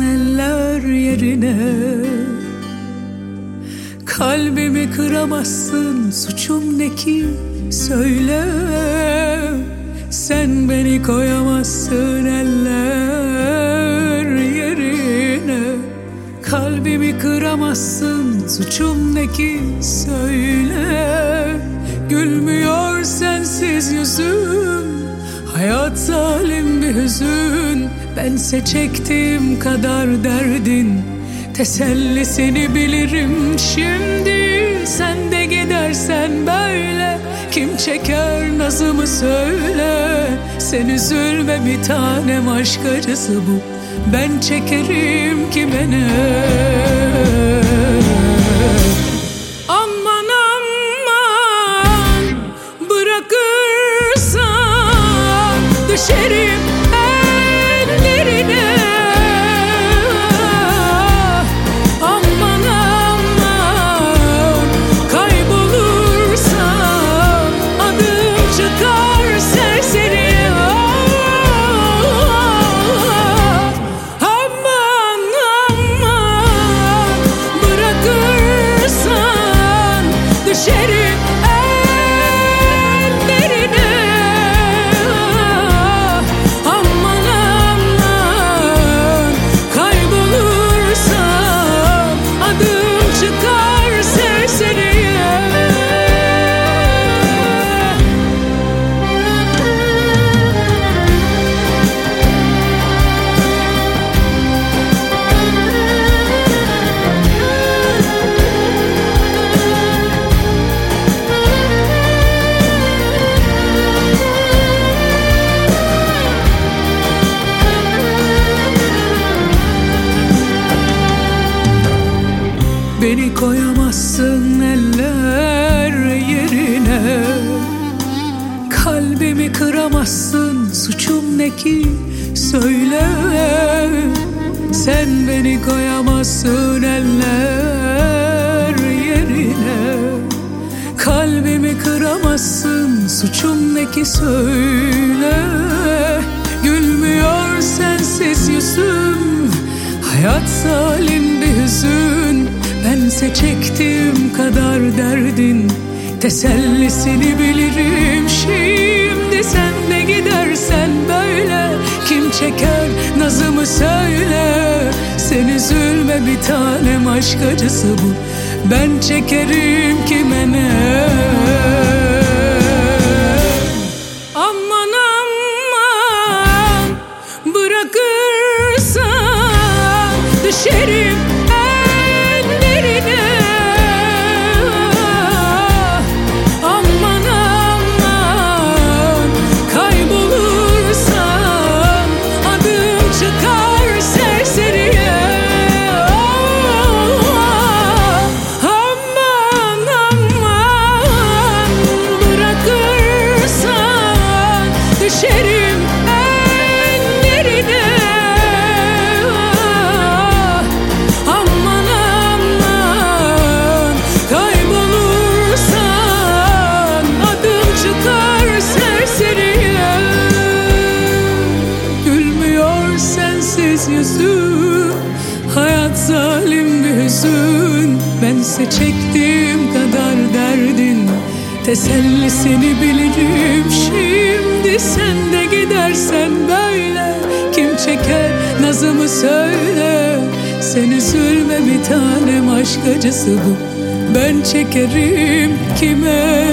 ellerine Kalbimi kıramazsın suçum ne ki? Söyle. Sen beni koyamazsın eller yerine. Kalbimi kıramazsın suçum ne ki? Söyle. Gülmüyor sensiz yüzüm Hayat zalim bir hüzün Bense çektiğim kadar derdin Tesellisini bilirim. Şimdi Sen de gidersen böyle Kim çeker nazımı söyle. Sen üzülme bir tanem aşk acısı bu Ben çekerim kime ne? Düşerim koyamazsın eller yerine. Kalbimi kıramazsın suçum ne ki? Söyle Sen beni koyamazsın eller yerine. Kalbimi kıramazsın suçum ne ki? Söyle Gülmüyor sensiz yüzüm. Hayat zalim bir hüzün kadar derdin Tesellisini bilirim. Şimdi Sen de gidersen böyle. Kim çeker? Nazımı söyle. Sen üzülme bir tanem aşk acısı bu. Ben çekerim kime ne? Aman aman Bırakırsan düşerim sensiz yüzüm Hayat zalim bir hüzün. Bense çektiğim kadar derdin Tesellisini bilirim. Şimdi Sen de gidersen böyle Kim çeker nazımı söyle. Sen üzülme bir tanem aşk acısı bu. Ben çekerim kime